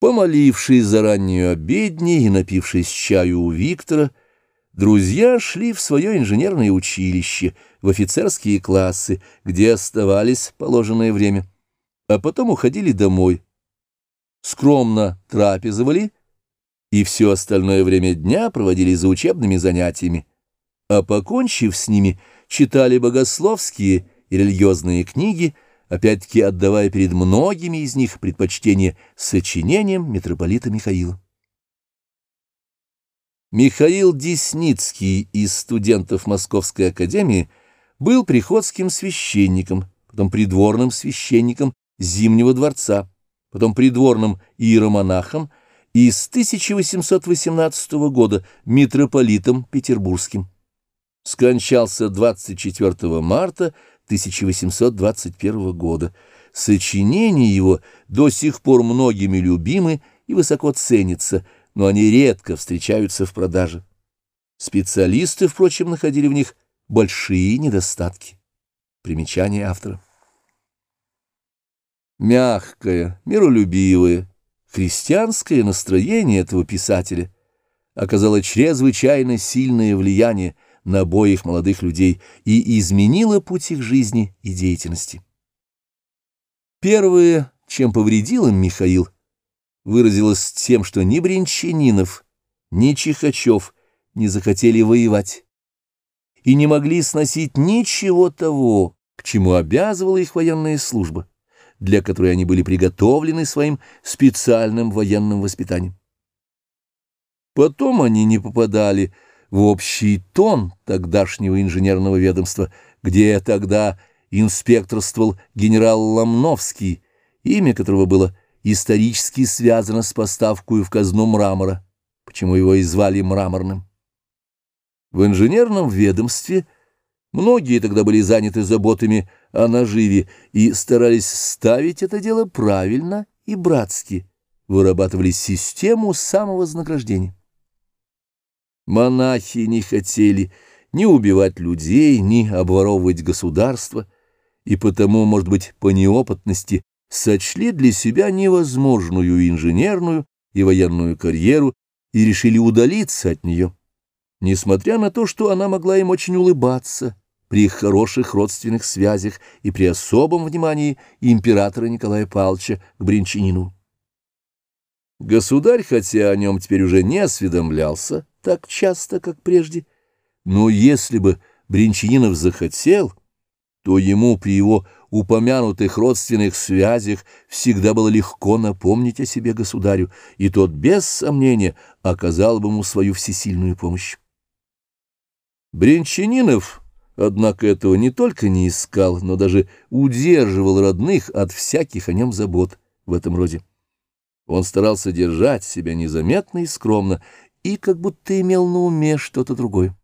Помолившись за раннюю обедни и напившись чаю у Виктора, друзья шли в свое инженерное училище, в офицерские классы, где оставались положенное время, а потом уходили домой. Скромно трапезовали и все остальное время дня проводили за учебными занятиями, а покончив с ними, читали богословские и религиозные книги, опять-таки отдавая перед многими из них предпочтение сочинениям митрополита Михаила. Михаил Десницкий из студентов Московской академии был приходским священником, потом придворным священником Зимнего дворца, потом придворным иеромонахом и с 1818 года митрополитом петербургским. Скончался 24 марта 1821 года. Сочинения его до сих пор многими любимы и высоко ценятся, но они редко встречаются в продаже. Специалисты, впрочем, находили в них большие недостатки. Примечание автора. Мягкое, миролюбивое, христианское настроение этого писателя оказало чрезвычайно сильное влияние на обоих молодых людей и изменила путь их жизни и деятельности. Первое, чем повредил им Михаил, выразилось тем, что ни Бринчанинов, ни Чихачев не захотели воевать и не могли сносить ничего того, к чему обязывала их военная служба, для которой они были приготовлены своим специальным военным воспитанием. Потом они не попадали в общий тон тогдашнего инженерного ведомства, где тогда инспекторствовал генерал Ломновский, имя которого было исторически связано с поставкой в казну мрамора, почему его и звали мраморным. В инженерном ведомстве многие тогда были заняты заботами о наживе и старались ставить это дело правильно и братски, вырабатывали систему самовознаграждения. Монахи не хотели ни убивать людей, ни обворовывать государство, и потому, может быть, по неопытности сочли для себя невозможную инженерную и военную карьеру и решили удалиться от нее, несмотря на то, что она могла им очень улыбаться при их хороших родственных связях и при особом внимании императора Николая Павловича к Бринчанину. Государь, хотя о нем теперь уже не осведомлялся так часто, как прежде, но если бы Бринчанинов захотел, то ему при его упомянутых родственных связях всегда было легко напомнить о себе государю, и тот, без сомнения, оказал бы ему свою всесильную помощь. Бринчанинов, однако, этого не только не искал, но даже удерживал родных от всяких о нем забот в этом роде. Он старался держать себя незаметно и скромно, и как будто имел на уме что-то другое.